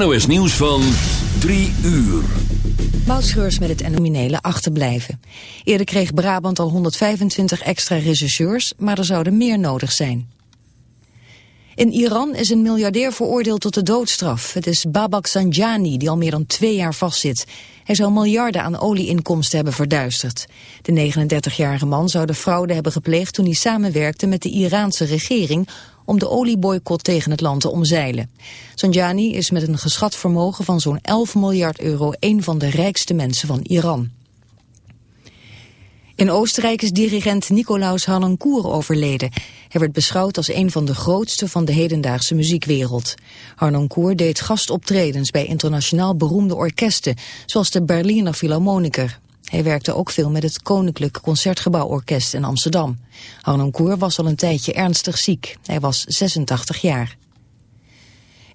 NOS Nieuws van 3 uur. Moutschreurs met het nominele achterblijven. Eerder kreeg Brabant al 125 extra rechercheurs, maar er zouden meer nodig zijn. In Iran is een miljardair veroordeeld tot de doodstraf. Het is Babak Sanjani, die al meer dan twee jaar vastzit. Hij zou miljarden aan olieinkomsten hebben verduisterd. De 39-jarige man zou de fraude hebben gepleegd toen hij samenwerkte met de Iraanse regering om de olieboycott tegen het land te omzeilen. Sanjani is met een geschat vermogen van zo'n 11 miljard euro een van de rijkste mensen van Iran. In Oostenrijk is dirigent Nicolaus Harnoncourt overleden. Hij werd beschouwd als een van de grootste van de hedendaagse muziekwereld. Harnoncourt deed gastoptredens bij internationaal beroemde orkesten, zoals de Berliner Philharmoniker. Hij werkte ook veel met het Koninklijk Concertgebouworkest in Amsterdam. Harnoncourt was al een tijdje ernstig ziek. Hij was 86 jaar.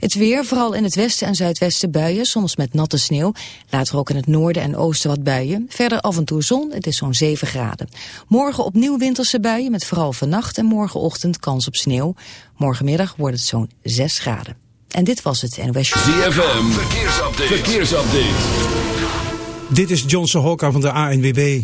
Het weer, vooral in het westen en zuidwesten buien, soms met natte sneeuw. Later ook in het noorden en oosten wat buien. Verder af en toe zon, het is zo'n 7 graden. Morgen opnieuw winterse buien, met vooral vannacht en morgenochtend kans op sneeuw. Morgenmiddag wordt het zo'n 6 graden. En dit was het NOS Show. ZFM, verkeersupdate. verkeersupdate. Dit is Johnson Hokka van de ANWB.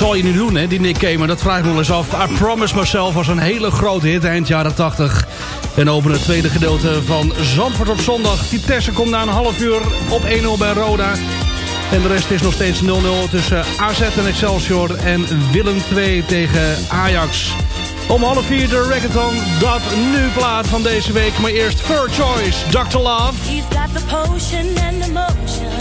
zal je nu doen, hè, die Nick Kamer? Dat vraag ik wel eens af. I Promise Myself was een hele grote hit eind jaren 80. En over het tweede gedeelte van Zandvoort op zondag. Vitesse komt na een half uur op 1-0 bij Roda. En de rest is nog steeds 0-0 tussen AZ en Excelsior en Willem 2 tegen Ajax. Om half vier de reggaeton, dat nu plaats van deze week. Maar eerst Fur Choice, Dr. Love. He's got the potion and the motion.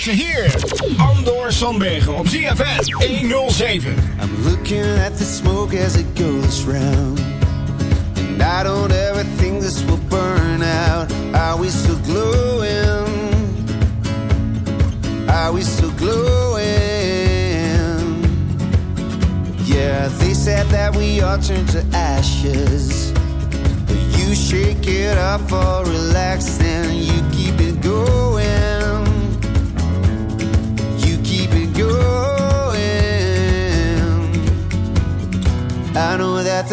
hoort ze hier. Andor Sandbergen op ZFM 107. I'm looking at the smoke as it goes round. And I don't ever think this will burn out. Are we still glowing? Are we still glowing? Yeah, they said that we all turn to ashes. But you shake it up or relax and you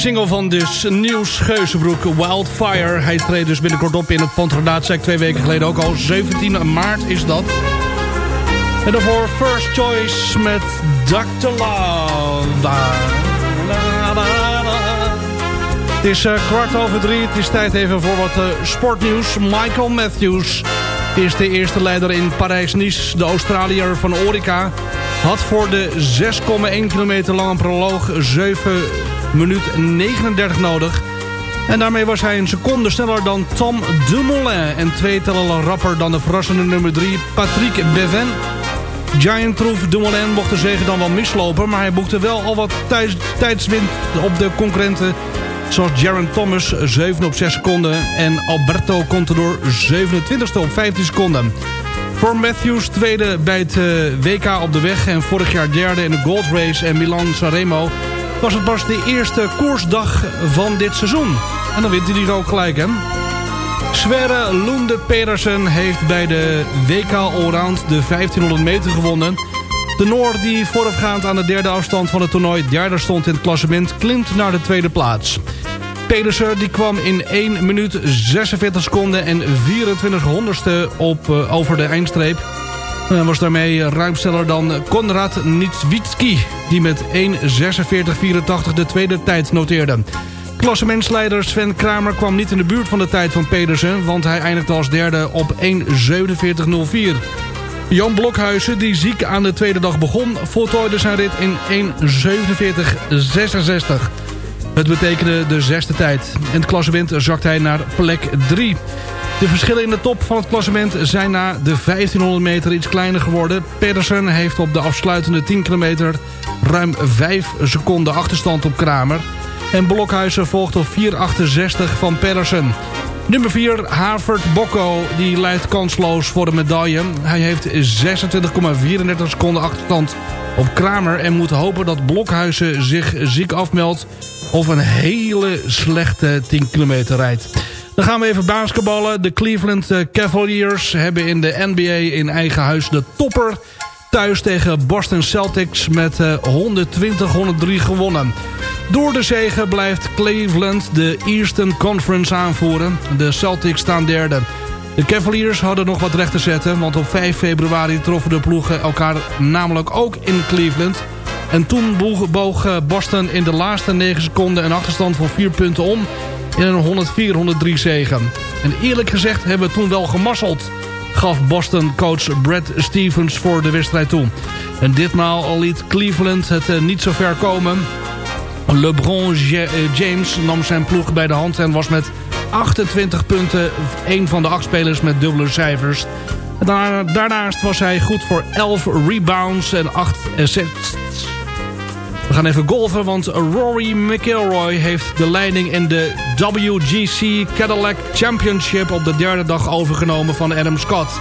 Single van dus Niels Geuzenbroek, Wildfire. Hij treedt dus binnenkort op in het Pantronaat. Twee weken geleden ook al. 17 maart is dat. En daarvoor First Choice met Dr. Love. Het is eh, kwart over drie. Het is tijd even voor wat eh, sportnieuws. Michael Matthews is de eerste leider in Parijs-Nice. De Australiër van Orica had voor de 6,1 kilometer lange proloog 7 minuten 39 nodig. En daarmee was hij een seconde sneller dan Tom Dumoulin. En twee tellen rapper dan de verrassende nummer 3 Patrick Bevin. Giant Troef Dumoulin mocht de zegen dan wel mislopen... maar hij boekte wel al wat tijds, tijdswind op de concurrenten... zoals Jaron Thomas 7 op 6 seconden... en Alberto Contador 27 op 15 seconden. Voor Matthews tweede bij het eh, WK op de weg... en vorig jaar derde in de Gold Race en Milan Sanremo... was het pas de eerste koersdag van dit seizoen. En dan wint hij die ook gelijk, hè? Sverre Lunde Pedersen heeft bij de WK Allround de 1500 meter gewonnen. De Noor die voorafgaand aan de derde afstand van het toernooi derde stond in het klassement klimt naar de tweede plaats. Pedersen die kwam in 1 minuut 46 seconden en 24 honderdste op, uh, over de eindstreep. En was daarmee ruim sneller dan Konrad Nitswitski die met 1.46.84 de tweede tijd noteerde. Klassementsleider Sven Kramer kwam niet in de buurt van de tijd van Pedersen... want hij eindigde als derde op 1.47.04. Jan Blokhuizen, die ziek aan de tweede dag begon... voltooide zijn rit in 1.47.66. Het betekende de zesde tijd. In het klassement zakt hij naar plek 3. De verschillen in de top van het klassement zijn na de 1500 meter iets kleiner geworden. Pedersen heeft op de afsluitende 10 kilometer ruim 5 seconden achterstand op Kramer... En Blokhuizen volgt op 4,68 van Pedersen. Nummer 4, Havert Bokko, die leidt kansloos voor de medaille. Hij heeft 26,34 seconden achterstand op Kramer... en moet hopen dat Blokhuizen zich ziek afmeldt... of een hele slechte 10 kilometer rijdt. Dan gaan we even basketballen. De Cleveland Cavaliers hebben in de NBA in eigen huis de topper... thuis tegen Boston Celtics met 120-103 gewonnen. Door de zegen blijft Cleveland de Eastern Conference aanvoeren. De Celtics staan derde. De Cavaliers hadden nog wat recht te zetten... want op 5 februari troffen de ploegen elkaar namelijk ook in Cleveland... En toen boog Boston in de laatste 9 seconden een achterstand van 4 punten om in een 104-103 zegen. En eerlijk gezegd hebben we toen wel gemasseld, gaf Boston coach Brad Stevens voor de wedstrijd toe. En ditmaal liet Cleveland het niet zo ver komen. LeBron James nam zijn ploeg bij de hand en was met 28 punten een van de acht spelers met dubbele cijfers. Daarnaast was hij goed voor 11 rebounds en 8 assists. We gaan even golven, want Rory McIlroy heeft de leiding in de WGC Cadillac Championship op de derde dag overgenomen van Adam Scott.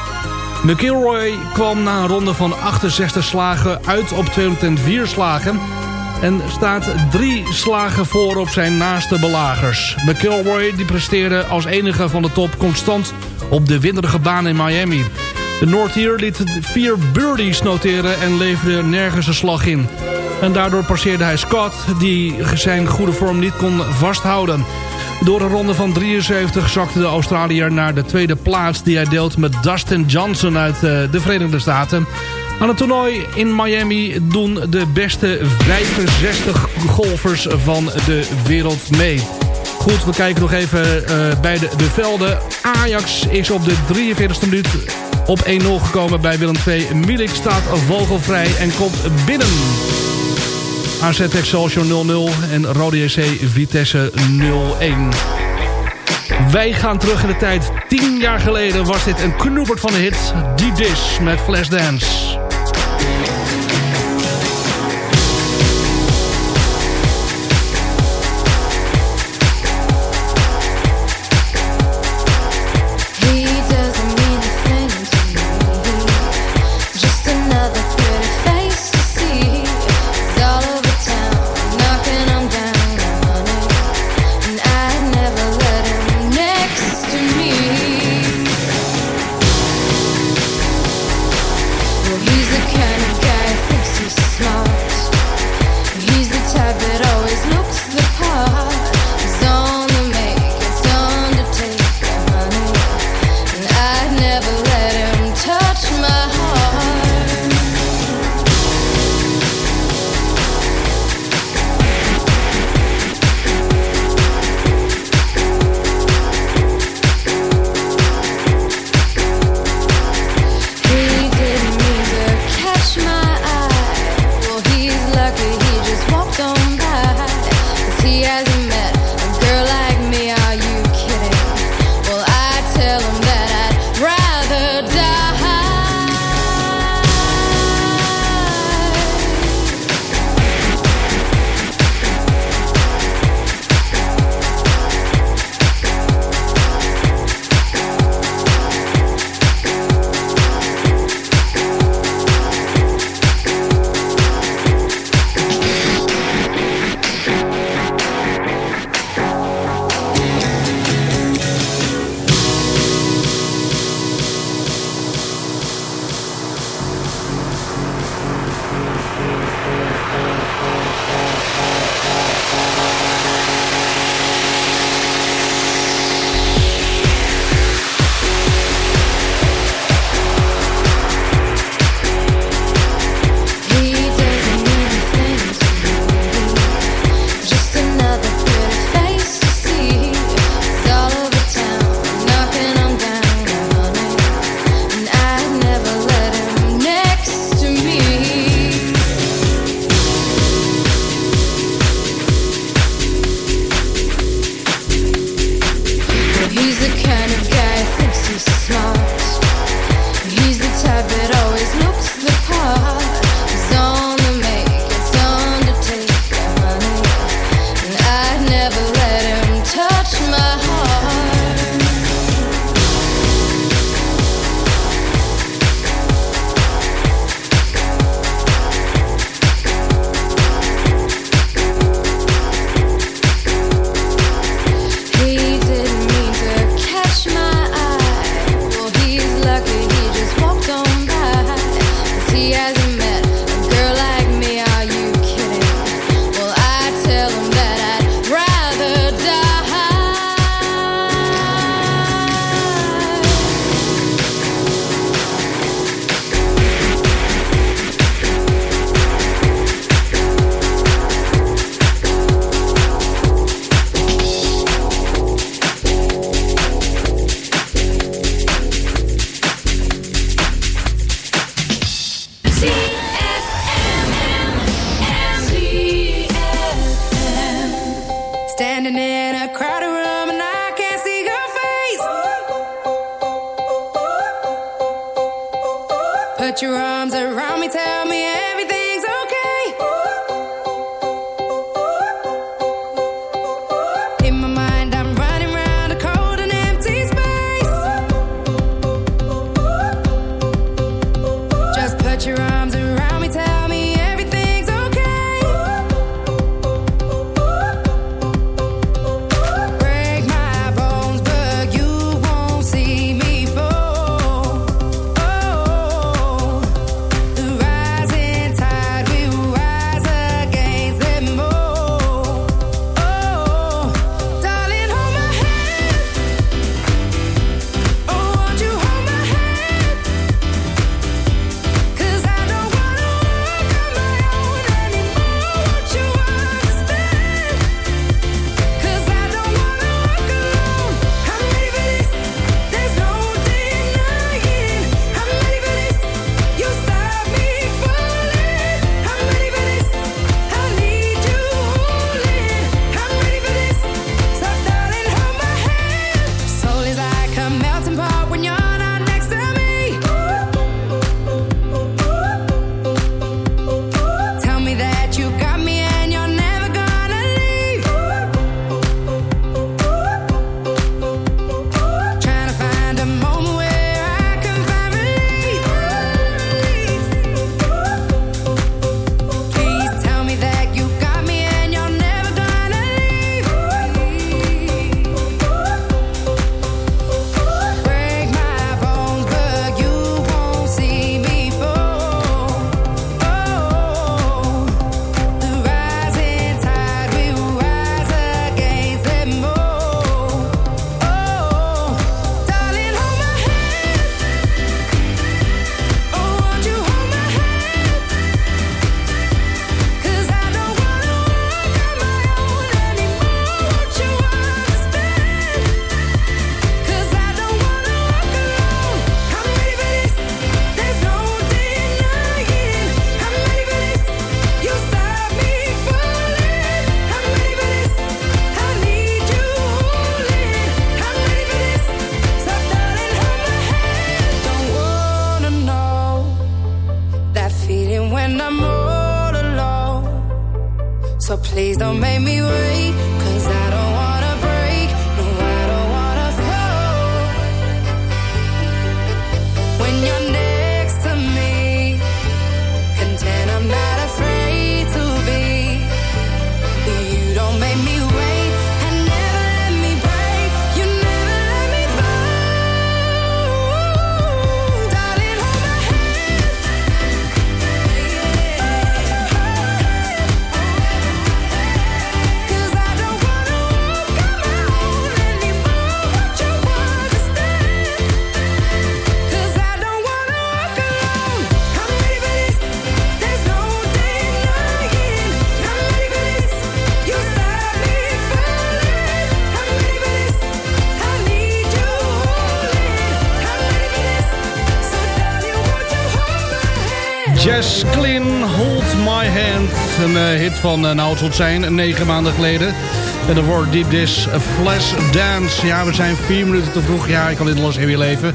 McIlroy kwam na een ronde van 68 slagen uit op 204 slagen en staat drie slagen voor op zijn naaste belagers. McIlroy die presteerde als enige van de top constant op de winderige baan in Miami. De Noordier liet vier birdies noteren en leverde nergens een slag in. En daardoor passeerde hij Scott, die zijn goede vorm niet kon vasthouden. Door een ronde van 73 zakte de Australiër naar de tweede plaats... die hij deelt met Dustin Johnson uit eh, de Verenigde Staten. Aan het toernooi in Miami doen de beste 65 golfers van de wereld mee. Goed, we kijken nog even uh, bij de, de velden. Ajax is op de 43e minuut op 1-0 gekomen bij Willem II. Milik staat vogelvrij en komt binnen. AZ Excelsior 0-0 en Rode JC Vitesse 0-1. Wij gaan terug in de tijd. 10 jaar geleden was dit een knoepert van de hit. Deep Dish met Flashdance. made me wait Een eh, hit van, uh, nou het zijn, negen maanden geleden. En daarvoor Deep Dish, A Flash Dance. Ja, we zijn vier minuten te vroeg. Ja, ik kan in los weer leven.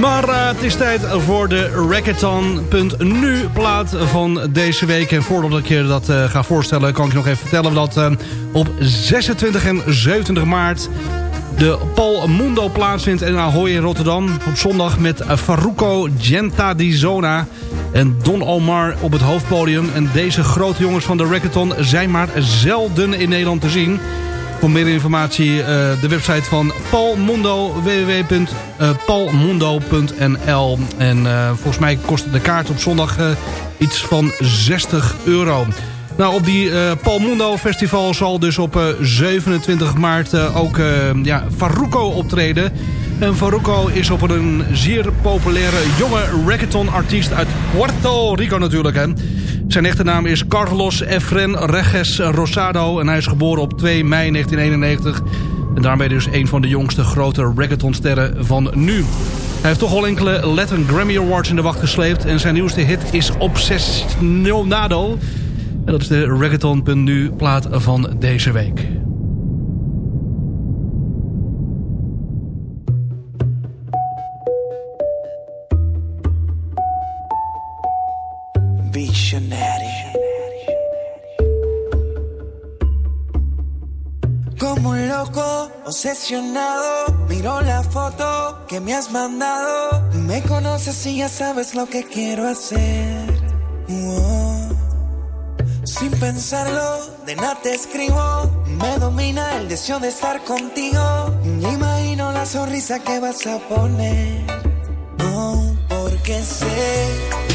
Maar eh, het is tijd voor de Rackathon.nu plaat van deze week. En voordat ik je dat eh, ga voorstellen, kan ik je nog even vertellen... dat eh, op 26 en 27 maart de Paul Mundo plaatsvindt in Ahoy in Rotterdam. Op zondag met Faruco Gentadizona en Don Omar op het hoofdpodium. En deze grote jongens van de Rackathon zijn maar zelden in Nederland te zien. Voor meer informatie eh, de website van Paul Mundo, www.paulmundo.nl. En eh, volgens mij kost de kaart op zondag eh, iets van 60 euro. Nou, op die eh Paul Mundo Festival zal dus op eh, 27 maart eh, ook eh, ja, Faruco optreden. En Faruco is op een zeer populaire jonge reggaeton-artiest uit Puerto Rico natuurlijk. Hè. Zijn echte naam is Carlos Efren Reges Rosado en hij is geboren op 2 mei 1991. En daarmee dus een van de jongste grote reggaetonsterren van nu. Hij heeft toch al enkele Latin Grammy Awards in de wacht gesleept. En zijn nieuwste hit is Obsessionado. En dat is de reggaeton.nu plaat van deze week. decepcionado. Miro la foto que me has mandado. Me conoces y ya sabes lo que quiero hacer. Sin pensarlo, de nada te escribo. Me domina el deseo de estar contigo. Me imagino la sonrisa que vas a poner. Oh, porque sé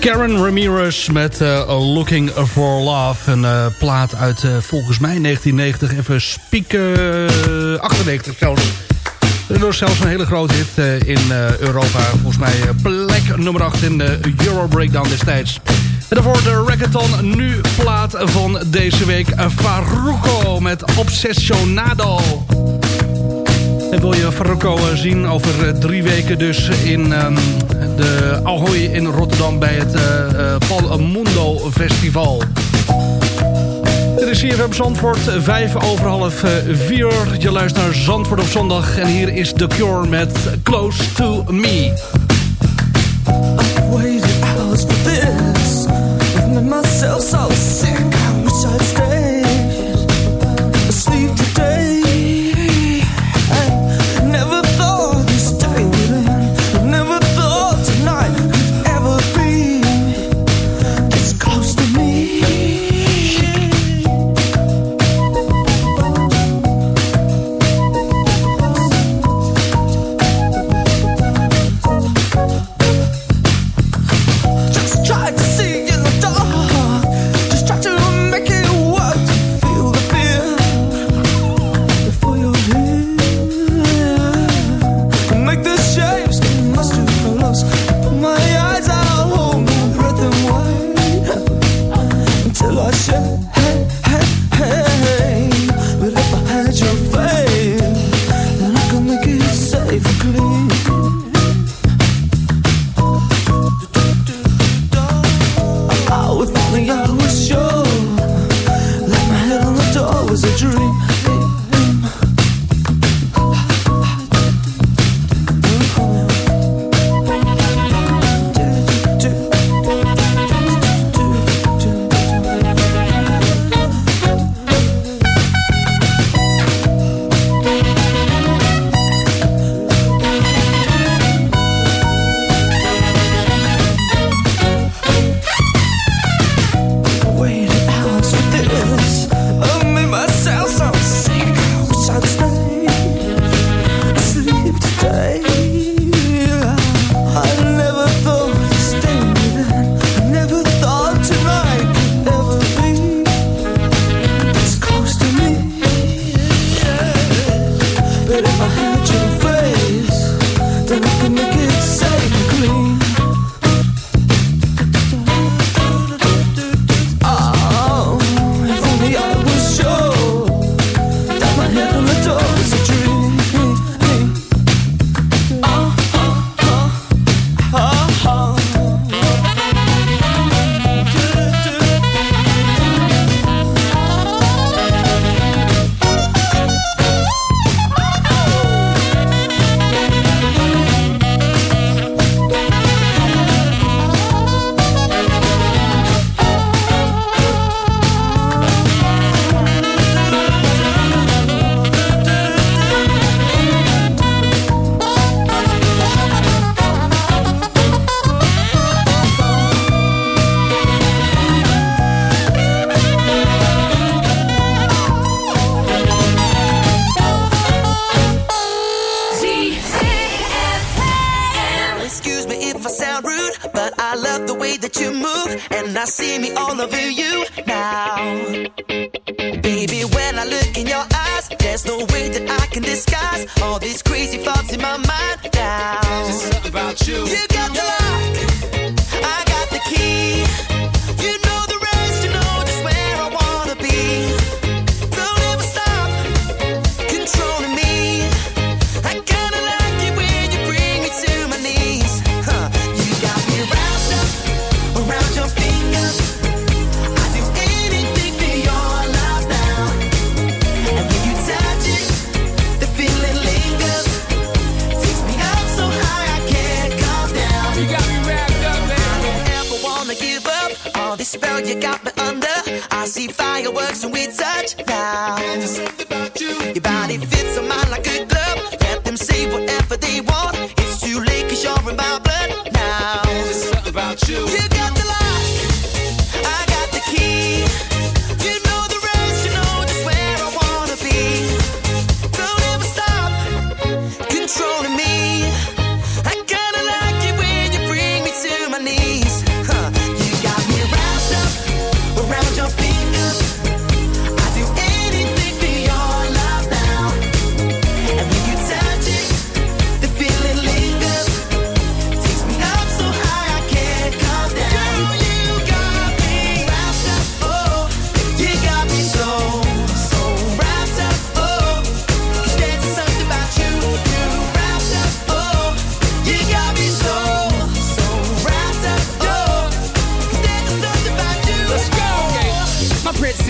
Karen Ramirez met eh, Looking for Love. Een eh, plaat uit eh, volgens mij 1990. Even spieken. 98 zelfs. Was zelfs een hele grote hit in Europa. Volgens mij plek nummer 8 in de Euro Breakdown destijds. En daarvoor de reggaeton. Nu plaat van deze week. Farruko met Obsessionado. En wil je Farruko eh, zien over eh, drie weken dus in ehm, de Ahoy in Rotterdam bij het eh, eh, Palmundo Festival. Dit is CFM Zandvoort, vijf over half vier. Je luistert naar Zandvoort op zondag en hier is The Cure met Close to Me. myself so sick. I today. All over you now. Baby, when I look in your eyes, there's no way that I can disguise all these crazy thoughts in my mind now. Just something about you. You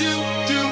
You. Do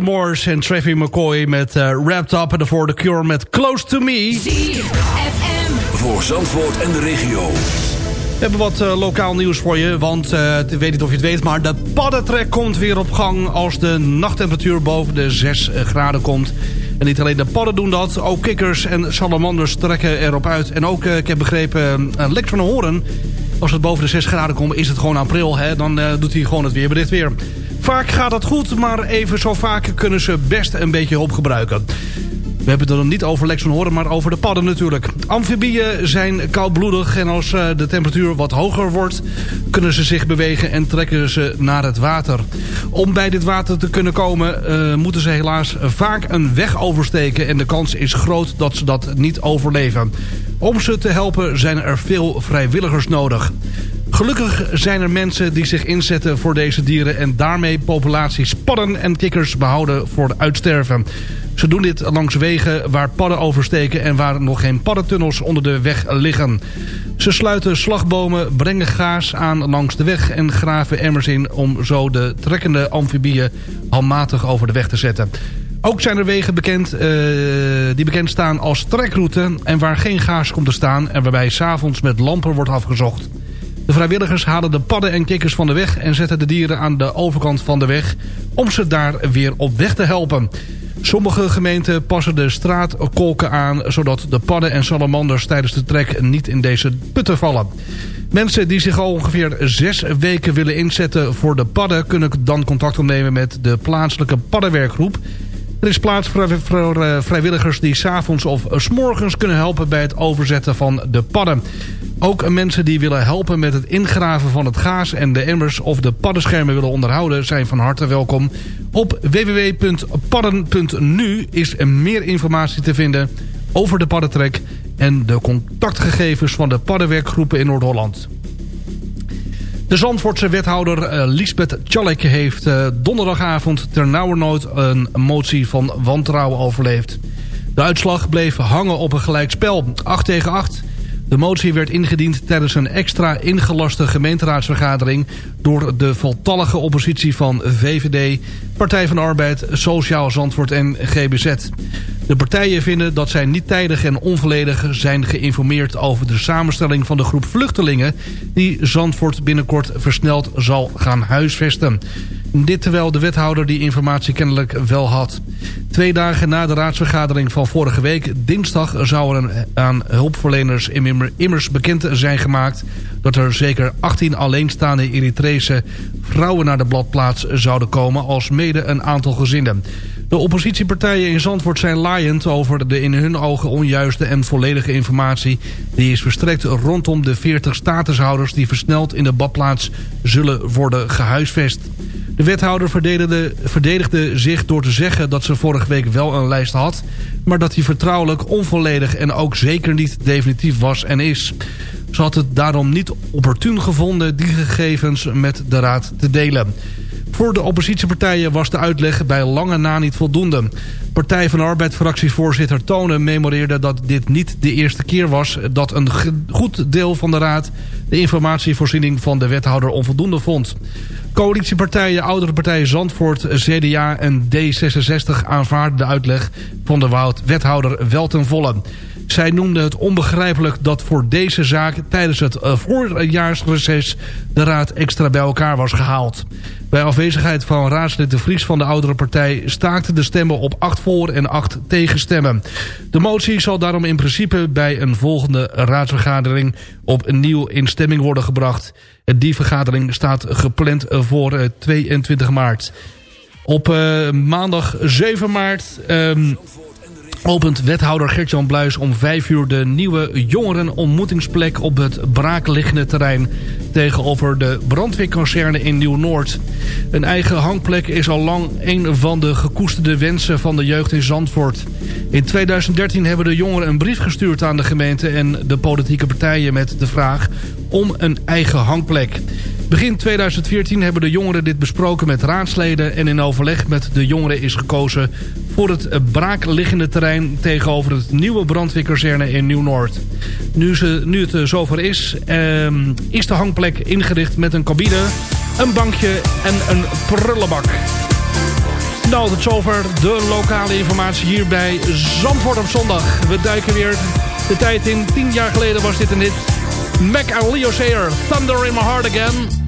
Morse en Travis McCoy met eh, Wrapped Up. En daarvoor The Cure met Close to Me. Voor Zandvoort en de regio. We hebben wat eh, lokaal nieuws voor je, want eh, ik weet niet of je het weet... maar de paddentrek komt weer op gang als de nachttemperatuur boven de 6 graden komt. En niet alleen de padden doen dat, ook kikkers en salamanders trekken erop uit. En ook, ik heb begrepen, uh, Lex van de Horen... als het boven de 6 graden komt, is het gewoon april. Hè? Dan doet hij gewoon het weerbericht weer. Vaak gaat dat goed, maar even zo vaak kunnen ze best een beetje hulp gebruiken. We hebben het dan niet over Lex van Horen, maar over de padden natuurlijk. Amfibieën zijn koudbloedig en als eh, de temperatuur wat hoger wordt... kunnen ze zich bewegen en trekken ze naar het water. Om bij dit water te kunnen komen eh, moeten ze helaas vaak een weg oversteken... en de kans is groot dat ze dat niet overleven. Om ze te helpen zijn er veel vrijwilligers nodig. Gelukkig zijn er mensen die zich inzetten voor deze dieren... en daarmee populaties padden en kikkers behouden voor het uitsterven. Ze doen dit langs wegen waar padden oversteken... en waar nog geen paddentunnels onder de weg liggen. Ze sluiten slagbomen, brengen gaas aan langs de weg... en graven emmers in om zo de trekkende amfibieën handmatig over de weg te zetten. Ook zijn er wegen bekend, eh, die bekend staan als trekroute... en waar geen gaas komt te staan... en waarbij s'avonds met lampen wordt afgezocht. De vrijwilligers halen de padden en kikkers van de weg... en zetten de dieren aan de overkant van de weg... om ze daar weer op weg te helpen. Sommige gemeenten passen de straatkolken aan... zodat de padden en salamanders tijdens de trek niet in deze putten vallen. Mensen die zich al ongeveer zes weken willen inzetten voor de padden... kunnen dan contact opnemen met de plaatselijke paddenwerkgroep... Er is plaats voor, eh, vrijwilligers die s'avonds of s morgens kunnen helpen bij het overzetten van de padden. Ook mensen die willen helpen met het ingraven van het gaas en de emmers of de paddenschermen willen onderhouden zijn van harte welkom. Op www.padden.nu is er meer informatie te vinden over de paddentrek en de contactgegevens van de paddenwerkgroepen in Noord-Holland. De Zandvoortse wethouder eh, Lisbeth Tjallik heeft eh, donderdagavond ternauwernood een motie van wantrouwen overleefd. De uitslag bleef hangen op een gelijkspel, 8 tegen 8. De motie werd ingediend tijdens een extra ingelaste gemeenteraadsvergadering... door de voltallige oppositie van VVD, Partij van Arbeid, Sociaal Zandvoort en GBZ. De partijen vinden dat zij niet tijdig en onvolledig zijn geïnformeerd... over de samenstelling van de groep vluchtelingen... die Zandvoort binnenkort versneld zal gaan huisvesten. Dit terwijl de wethouder die informatie kennelijk wel had. Twee dagen na de raadsvergadering van vorige week, dinsdag... zou er aan hulpverleners immer- immers bekend zijn gemaakt... dat er zeker 18 alleenstaande Eritrese vrouwen naar de bladplaats zouden komen... als mede een aantal gezinnen. De oppositiepartijen in Zandvoort zijn laaiend over de in hun ogen onjuiste en volledige informatie... die is verstrekt rondom de 40 statushouders die versneld in de badplaats zullen worden gehuisvest. De wethouder verdedigde, zich door te zeggen dat ze vorige week wel een lijst had... maar dat die vertrouwelijk, onvolledig en ook zeker niet definitief was en is. Ze had het daarom niet opportun gevonden die gegevens met de raad te delen. Voor de oppositiepartijen was de uitleg bij lange na niet voldoende. Partij van Arbeid fractievoorzitter Tonen memoreerde dat dit niet de eerste keer was... dat een goed deel van de raad de informatievoorziening van de wethouder onvoldoende vond. Coalitiepartijen, oudere partijen Zandvoort, CDA en D66 aanvaarden de uitleg van de wethouder wel ten volle. Zij noemde het onbegrijpelijk dat voor deze zaak tijdens het eh, voorjaarsreces de raad extra bij elkaar was gehaald. Bij afwezigheid van raadslid De Vries van de oudere partij staakten de stemmen op 8 voor en 8 tegenstemmen. De motie zal daarom in principe bij een volgende raadsvergadering opnieuw in stemming worden gebracht. Die vergadering staat gepland voor eh, 22 maart. Op eh, maandag 7 maart ehm, opent wethouder Gert-Jan Bluis om 5 uur de nieuwe jongerenontmoetingsplek op het braakliggende terrein tegenover de brandweerkazerne in Nieuw-Noord. Een eigen hangplek is al lang een van de gekoesterde wensen van de jeugd in Zandvoort. In 2013 hebben de jongeren een brief gestuurd aan de gemeente en de politieke partijen met de vraag om een eigen hangplek. Begin 2014 hebben de jongeren dit besproken met raadsleden... en in overleg met de jongeren is gekozen voor het eh, braakliggende terrein... tegenover het nieuwe brandweerkazerne in Nieuw-Noord. Nu, nu het eh, zover is, ehm, is de hangplek ingericht met een cabine... een bankje en een prullenbak. Nou, tot zover de lokale informatie hier bij Zandvoort op zondag. We duiken weer de tijd in. Tien jaar geleden was dit een hit. Mac en Leo Sayer, Thunder in My Heart Again.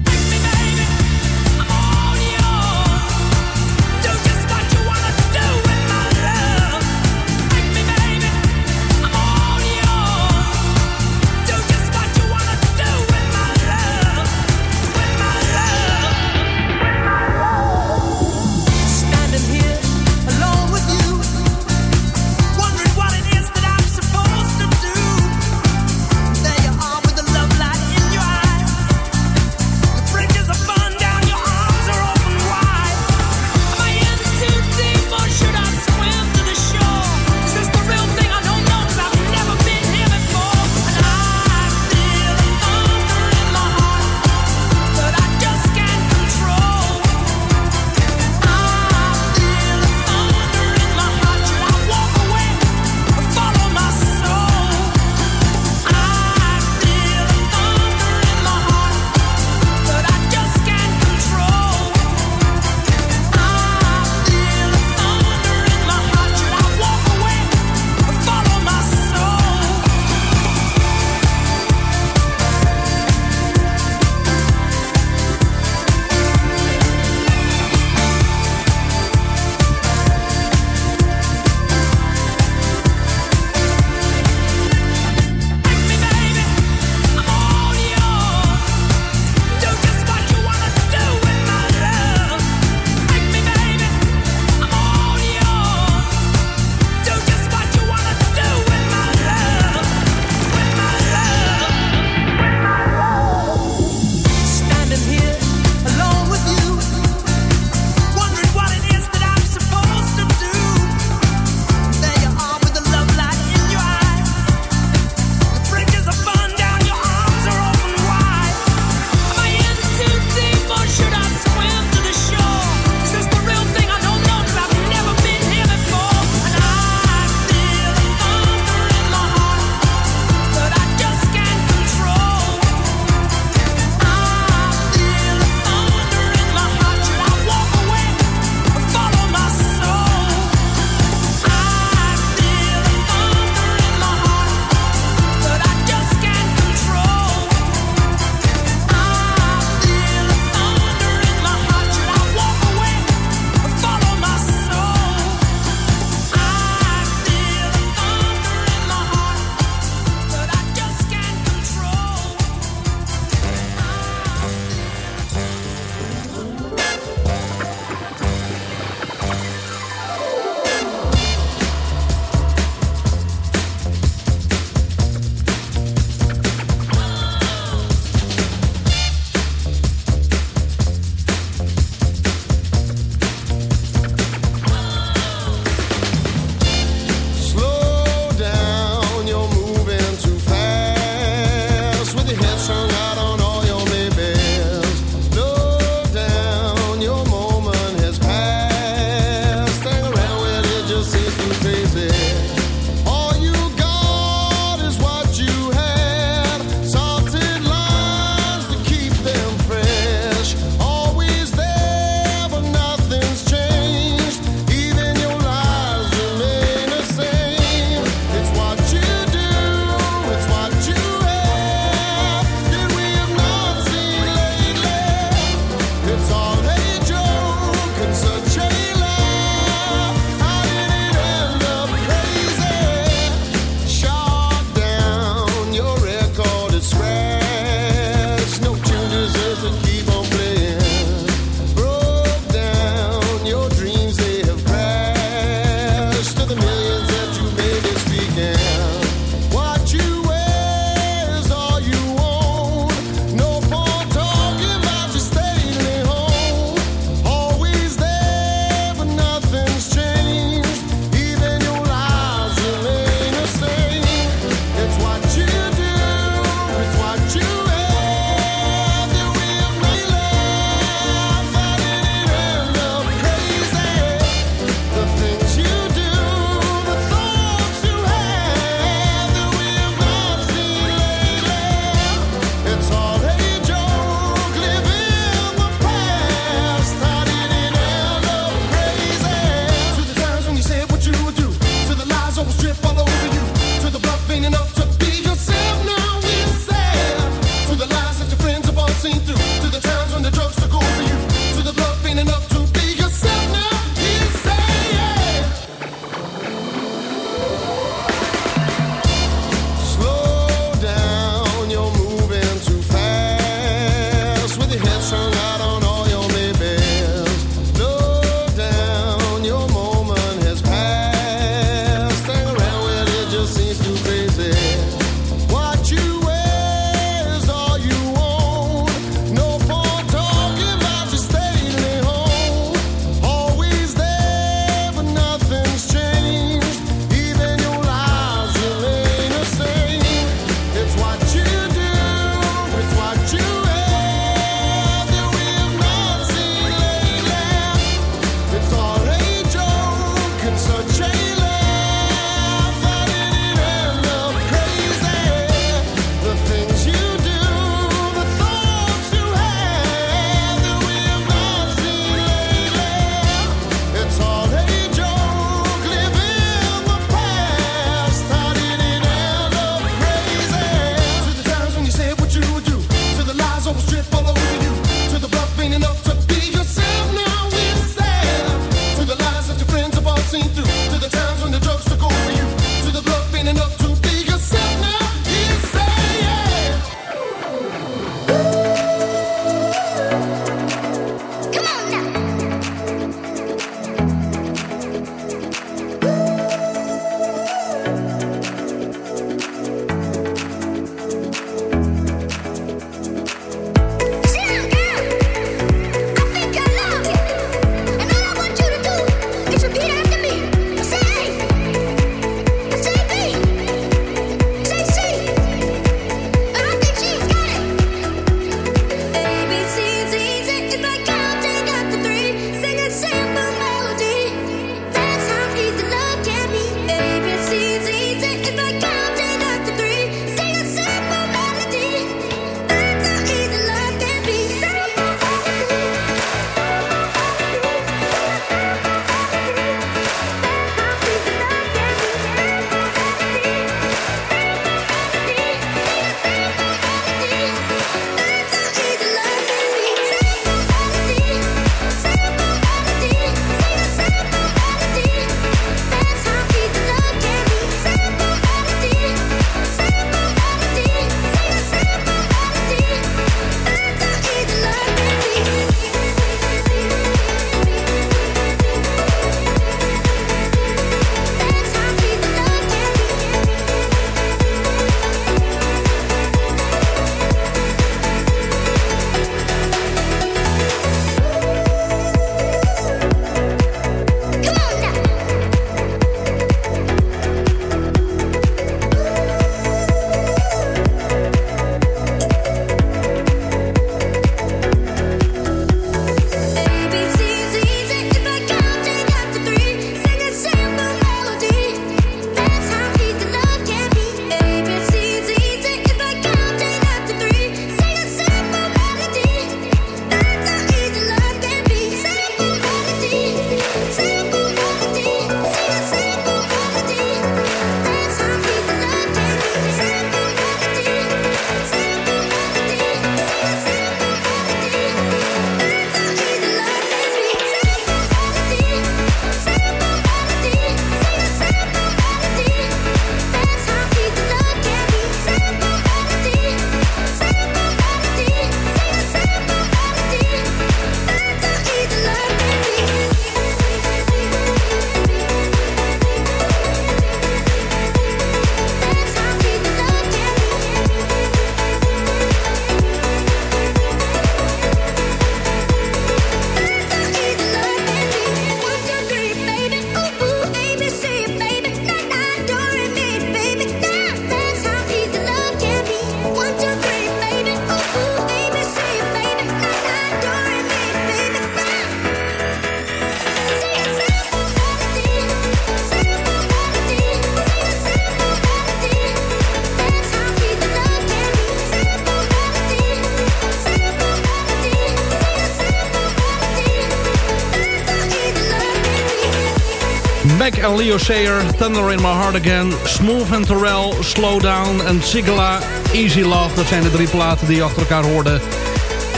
Leo Sayer, Thunder in My Heart Again, Smooth and Terrell, Slow Down en Sigala, Easy Love. Dat zijn de drie platen die je achter elkaar hoorde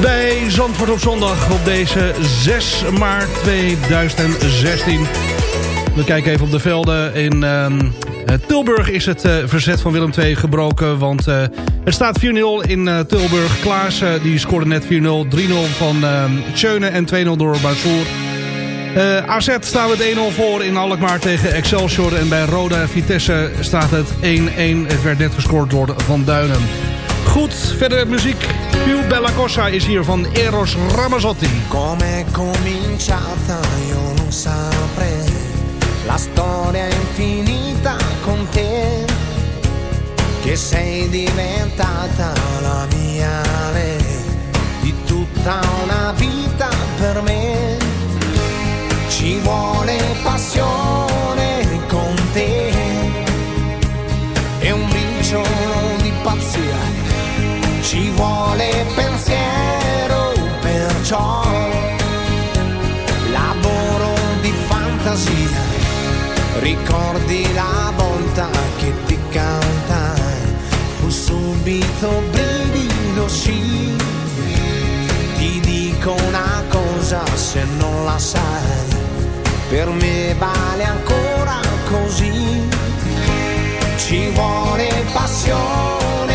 bij Zandvoort op zondag op deze 6 maart 2016. We kijken even op de velden. In ehm, eh, Tilburg is het eh, verzet van Willem II gebroken. Want eh, het staat 4-0 in Tilburg. Klaas die scoorde net 4-0. 3-0 van Tjöne en 2-0 door Bazoer. AZ staat met 1-0 voor in Alkmaar tegen Excelsior. En bij Roda Vitesse staat het 1-1. Het werd net gescoord door Van Duinen. Goed, verder muziek. Più Bella Cosa is hier van Eros Ramazzotti. Come cominciata io non la storia infinita con te, che sei diventata la mia di tutta una vita per me, ci vuole passione con te, e un briciolo di pazzia ci vuole pensiero, perciò lavoro di fantasia. Ricordi la volta che ti cantai, fu subito brivido, sì. Ti dico una cosa se non la sai, per me vale ancora così. Ci vuole passione